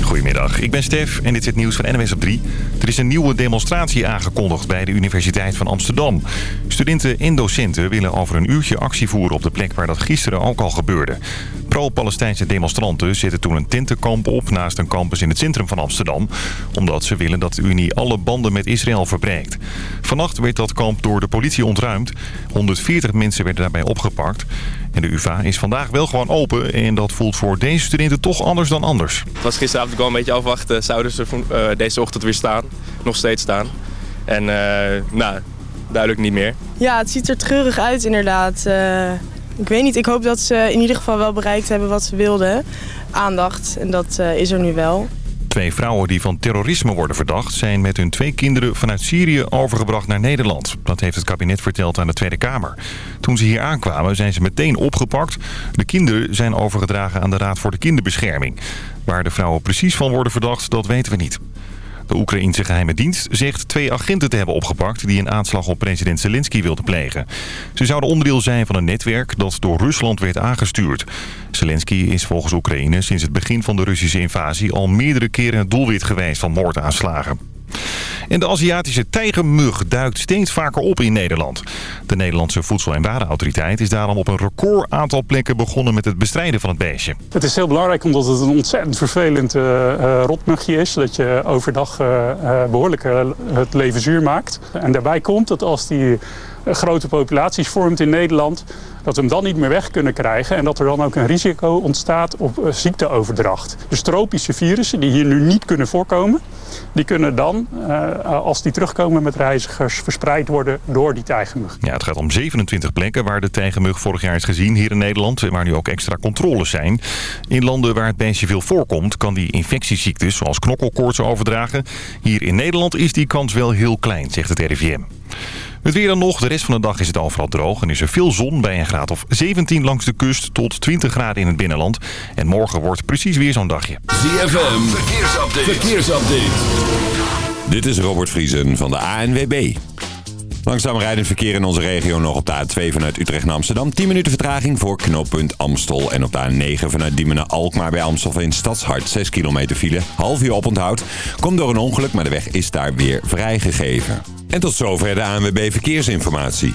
Goedemiddag, ik ben Stef en dit is het nieuws van NWS op 3. Er is een nieuwe demonstratie aangekondigd bij de Universiteit van Amsterdam. Studenten en docenten willen over een uurtje actie voeren op de plek waar dat gisteren ook al gebeurde. Pro-Palestijnse demonstranten zetten toen een tentenkamp op naast een campus in het centrum van Amsterdam. Omdat ze willen dat de Unie alle banden met Israël verbreekt. Vannacht werd dat kamp door de politie ontruimd. 140 mensen werden daarbij opgepakt. En de UvA is vandaag wel gewoon open en dat voelt voor deze studenten toch anders dan anders. Het was gisteravond wel een beetje afwachten. Zouden ze uh, deze ochtend weer staan? Nog steeds staan. En uh, nou, duidelijk niet meer. Ja, het ziet er treurig uit inderdaad. Uh, ik weet niet, ik hoop dat ze in ieder geval wel bereikt hebben wat ze wilden. Aandacht, en dat is er nu wel. Twee vrouwen die van terrorisme worden verdacht... zijn met hun twee kinderen vanuit Syrië overgebracht naar Nederland. Dat heeft het kabinet verteld aan de Tweede Kamer. Toen ze hier aankwamen zijn ze meteen opgepakt. De kinderen zijn overgedragen aan de Raad voor de Kinderbescherming. Waar de vrouwen precies van worden verdacht, dat weten we niet. De Oekraïense geheime dienst zegt twee agenten te hebben opgepakt... die een aanslag op president Zelensky wilden plegen. Ze zouden onderdeel zijn van een netwerk dat door Rusland werd aangestuurd. Zelensky is volgens Oekraïne sinds het begin van de Russische invasie... al meerdere keren het doelwit geweest van moordaanslagen. En de Aziatische tijgermug duikt steeds vaker op in Nederland. De Nederlandse Voedsel- en Warenautoriteit is daarom op een record aantal plekken begonnen met het bestrijden van het beestje. Het is heel belangrijk omdat het een ontzettend vervelend uh, rotmugje is. Dat je overdag uh, behoorlijk het leven zuur maakt. En daarbij komt dat als die grote populaties vormt in Nederland... dat we hem dan niet meer weg kunnen krijgen... en dat er dan ook een risico ontstaat op ziekteoverdracht. Dus tropische virussen die hier nu niet kunnen voorkomen... die kunnen dan, als die terugkomen met reizigers... verspreid worden door die tijgermug. Ja, het gaat om 27 plekken waar de tijgermug vorig jaar is gezien hier in Nederland... waar nu ook extra controles zijn. In landen waar het beestje veel voorkomt... kan die infectieziektes zoals knokkelkoorts overdragen. Hier in Nederland is die kans wel heel klein, zegt het RIVM. Het weer dan nog. De rest van de dag is het overal droog en is er veel zon bij een graad of 17 langs de kust tot 20 graden in het binnenland. En morgen wordt precies weer zo'n dagje. ZFM, verkeersupdate. verkeersupdate. Dit is Robert Vriesen van de ANWB. Langzaam rijdend verkeer in onze regio nog op de A2 vanuit Utrecht naar Amsterdam. 10 minuten vertraging voor knooppunt Amstel. En op de A9 vanuit Diemen naar Alkmaar bij Amstelveen Stadshart. 6 kilometer file. Half uur oponthoud. Komt door een ongeluk, maar de weg is daar weer vrijgegeven. En tot zover de ANWB Verkeersinformatie.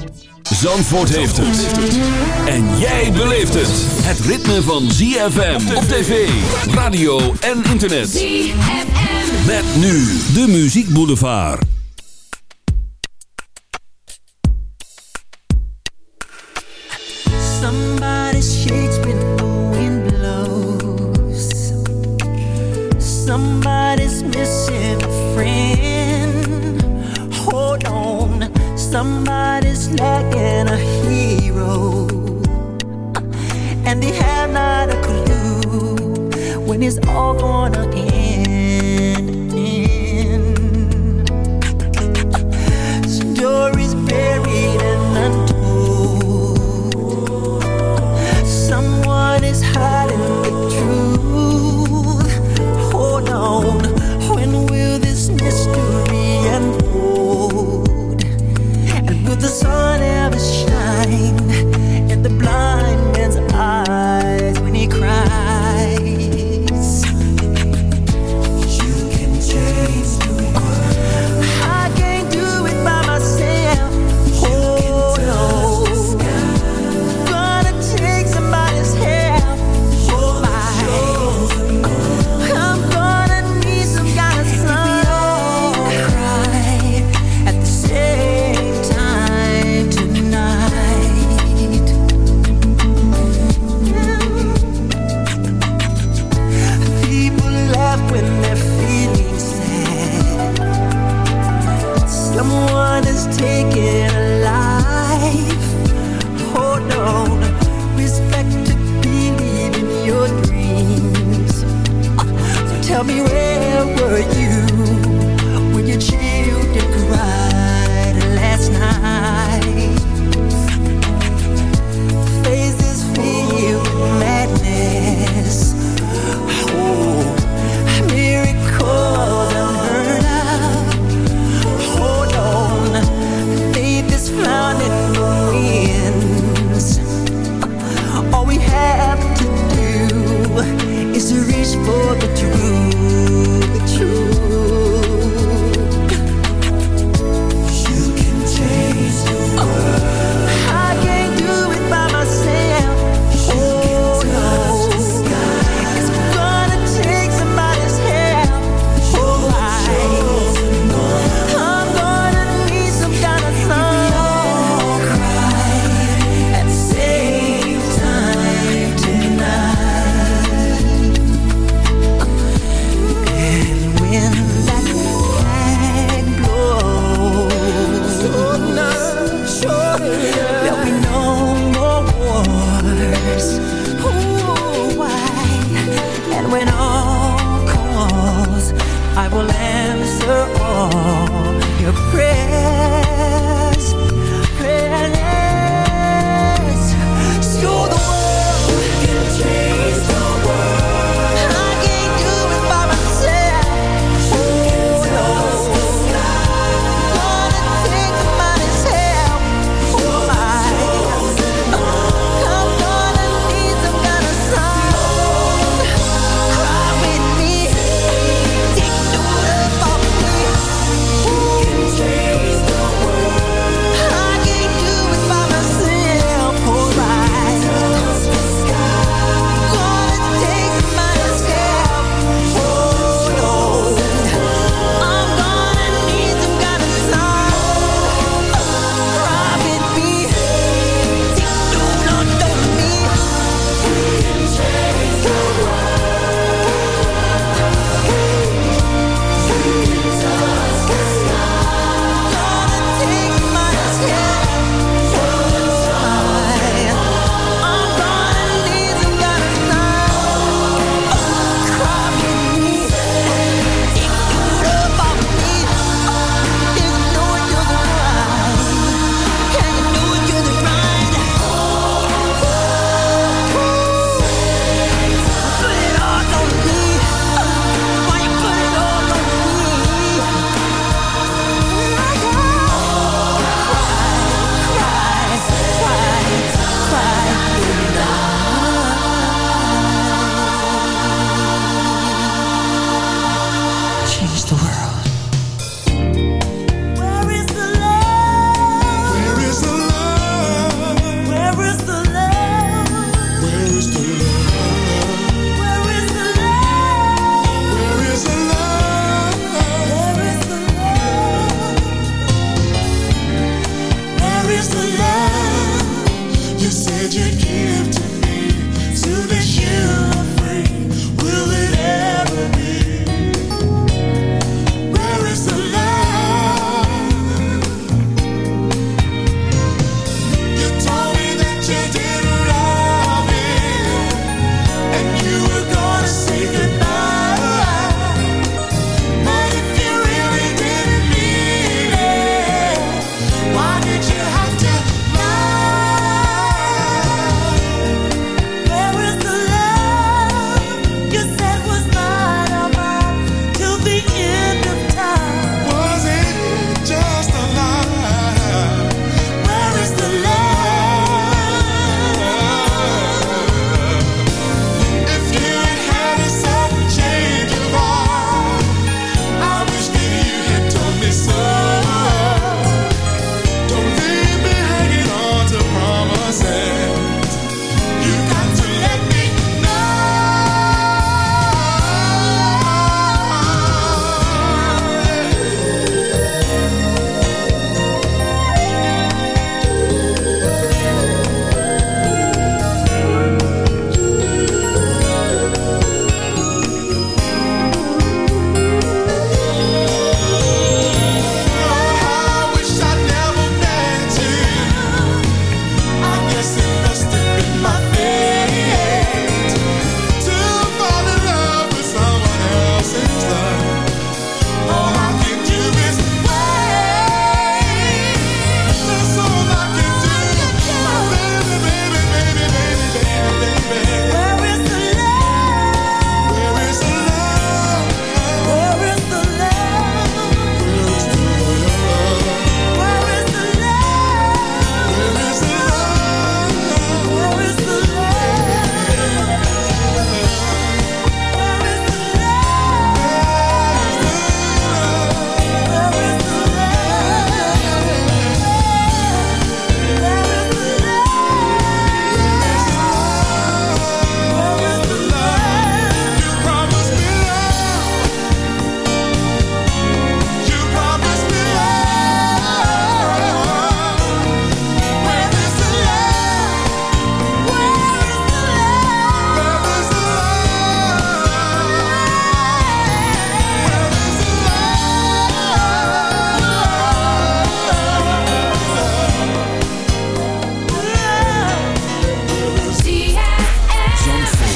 Zandvoort heeft het. En jij beleeft het. Het ritme van ZFM op tv, radio en internet. ZFM. Met nu de Muziek Boulevard. Somebody's shakes when the wind blows. Somebody's missing a friend. Somebody's lacking a hero. And they have not a clue when it's all gonna end.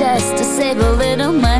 just to save a little money.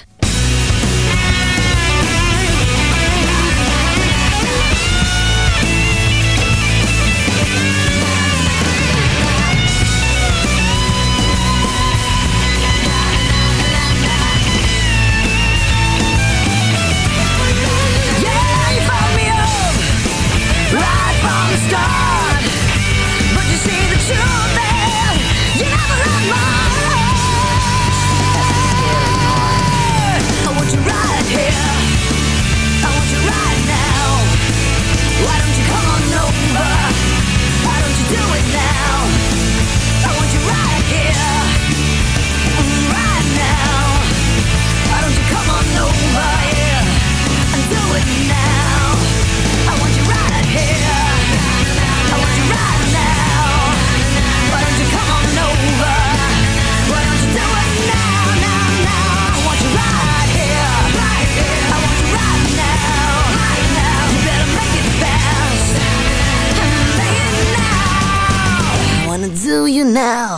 do you now?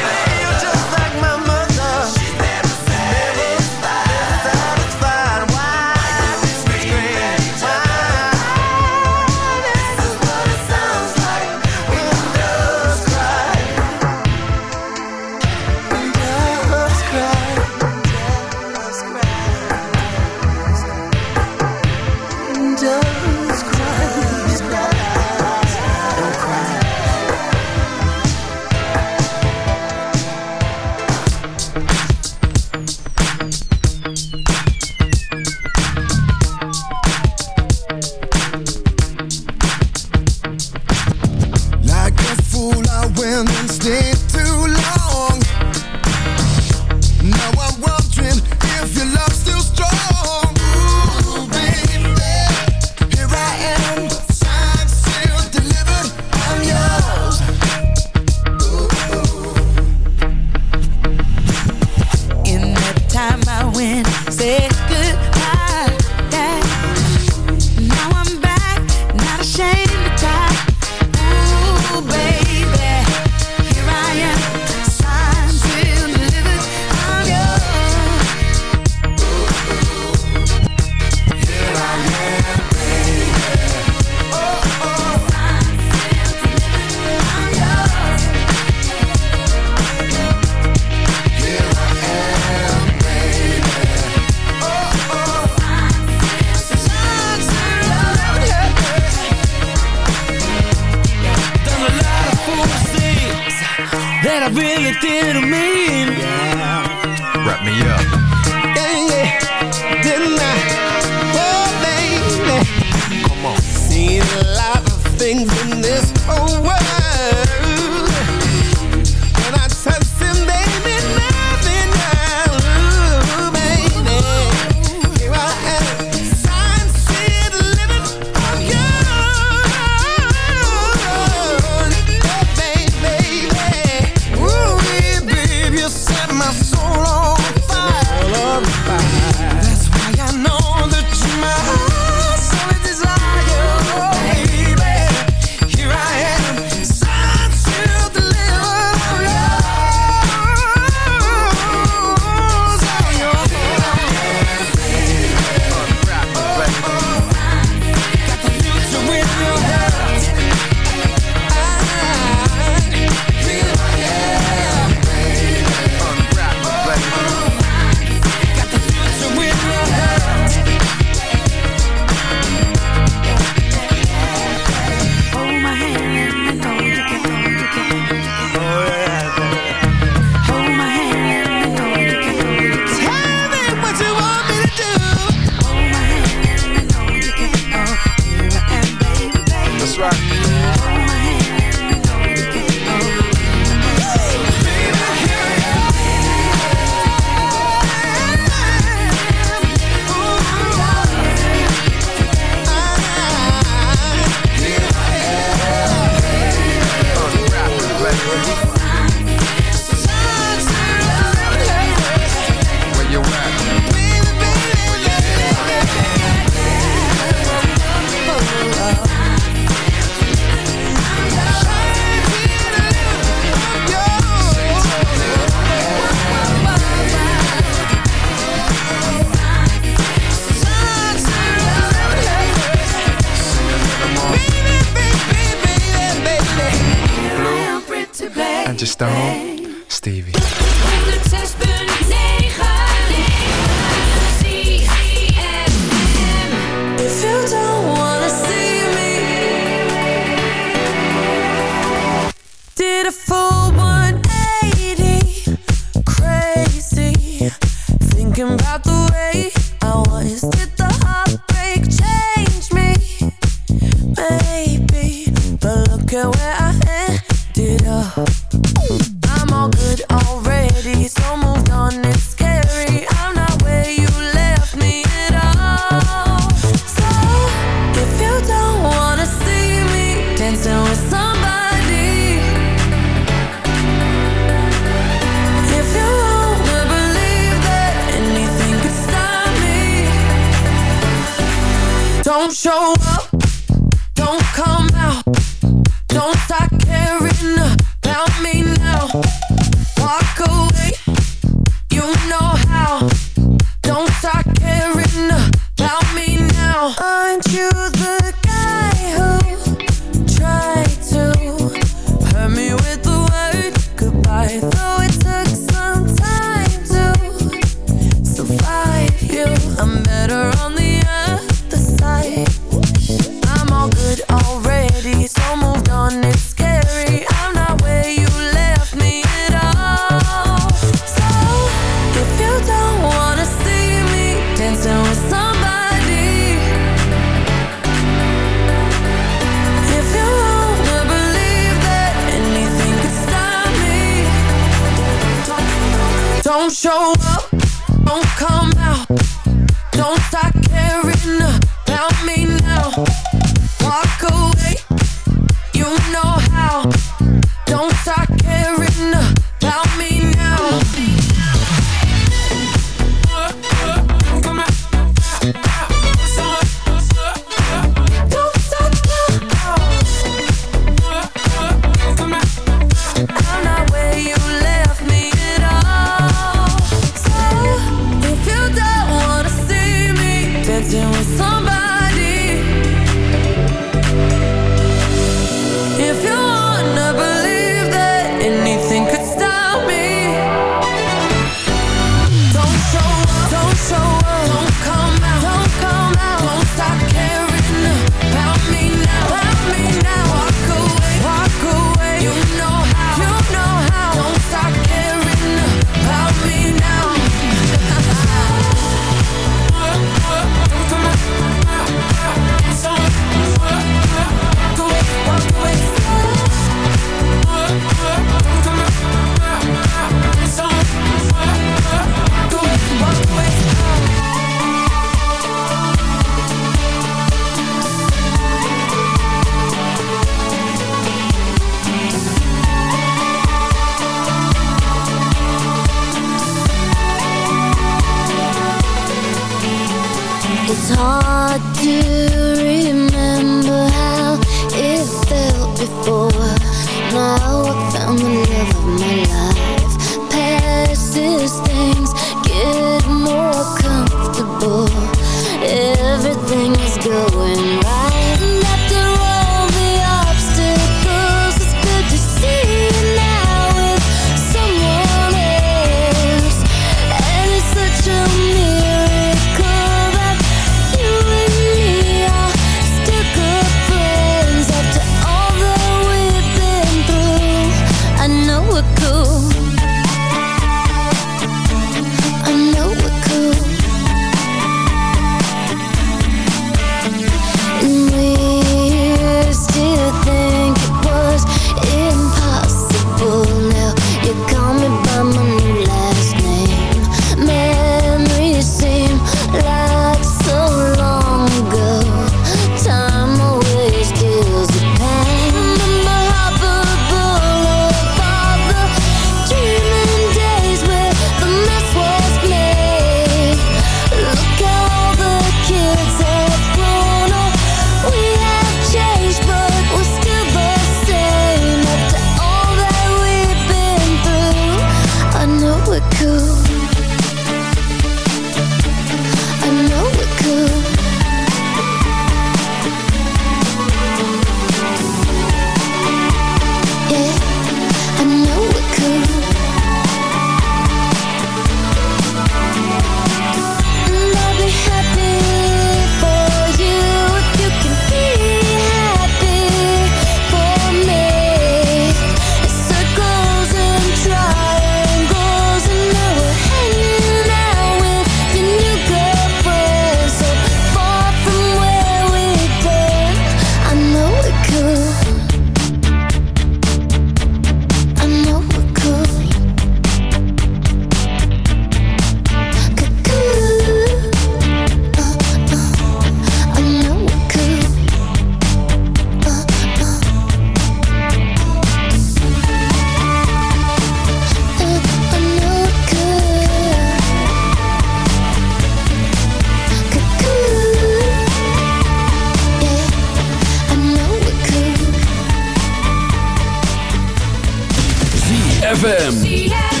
ZFM.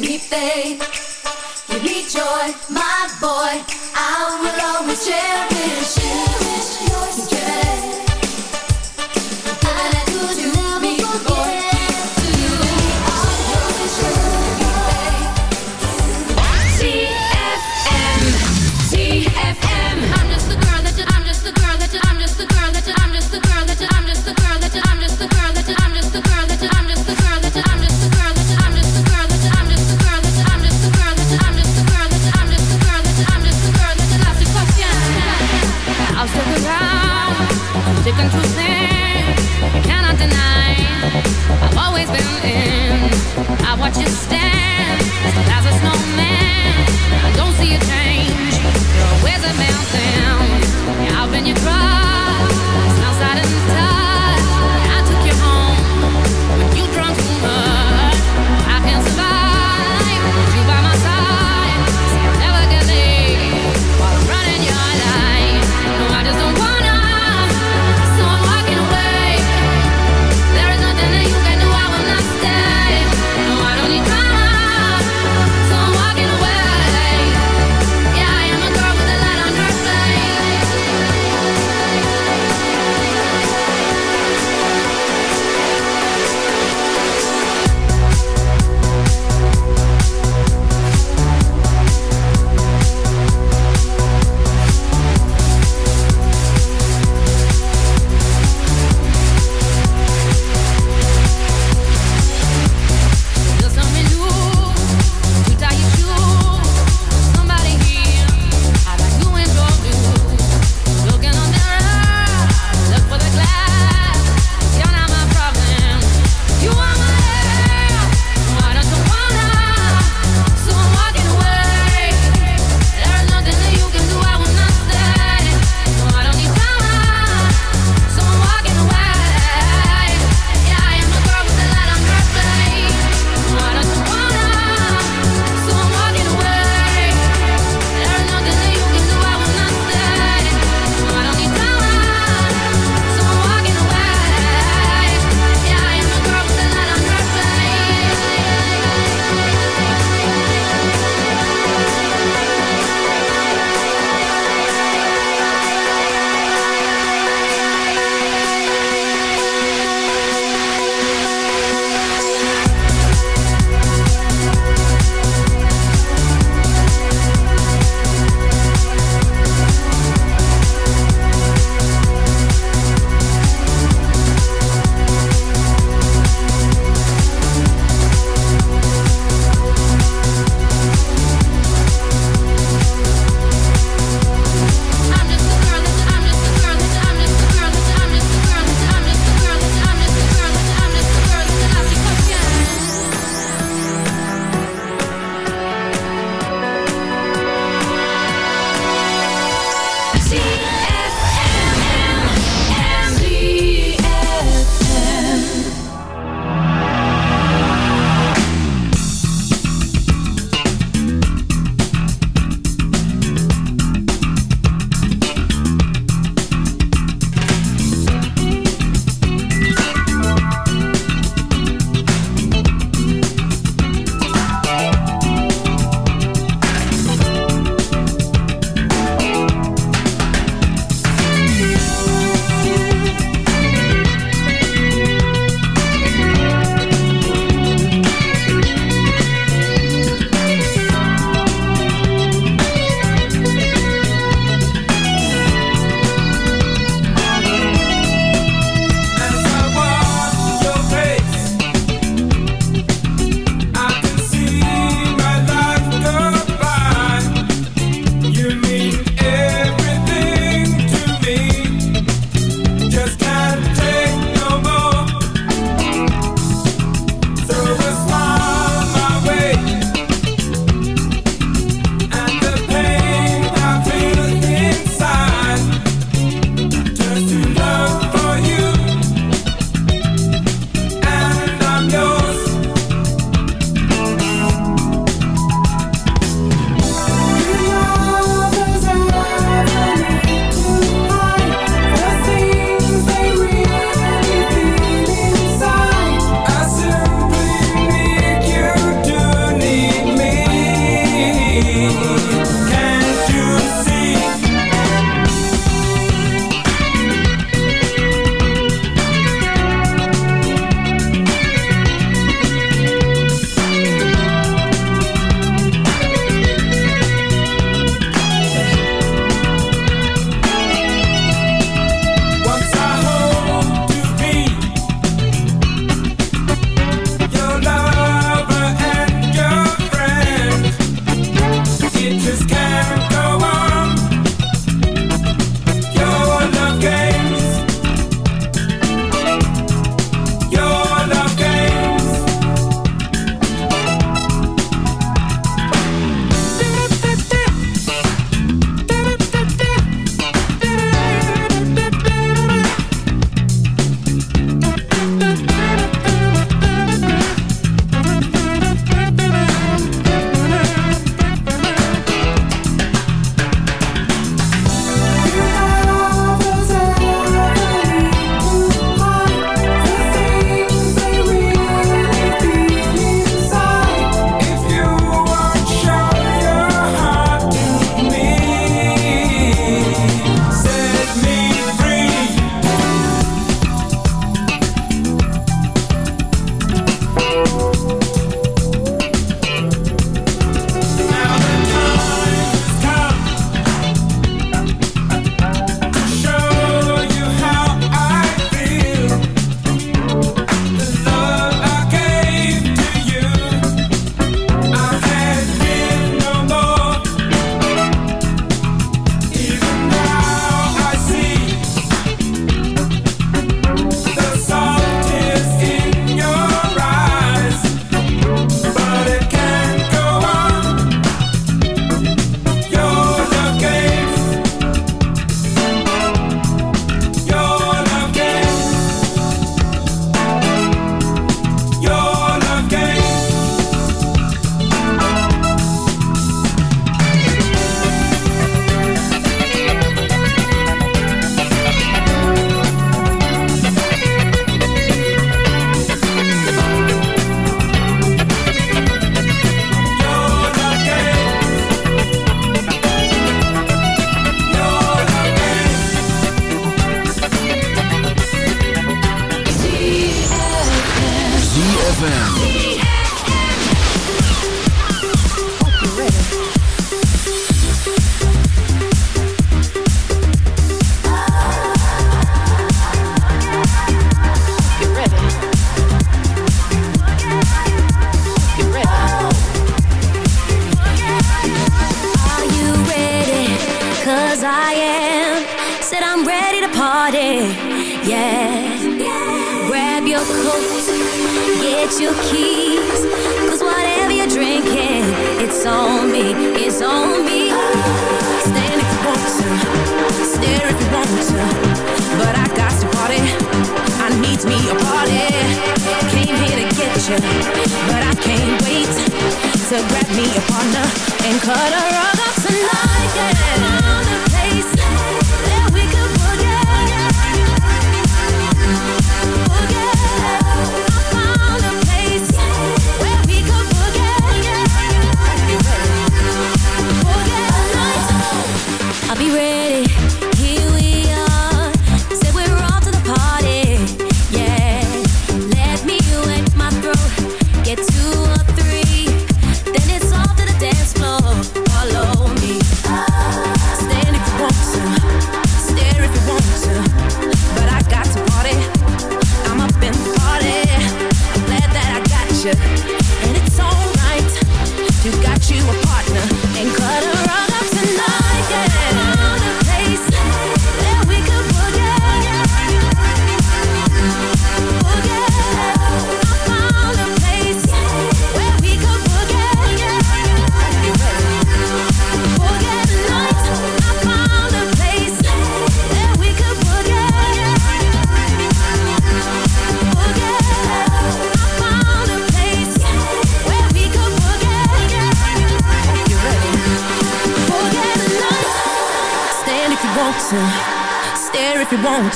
give me faith, give me joy, my boy. I will always cherish you. Cherish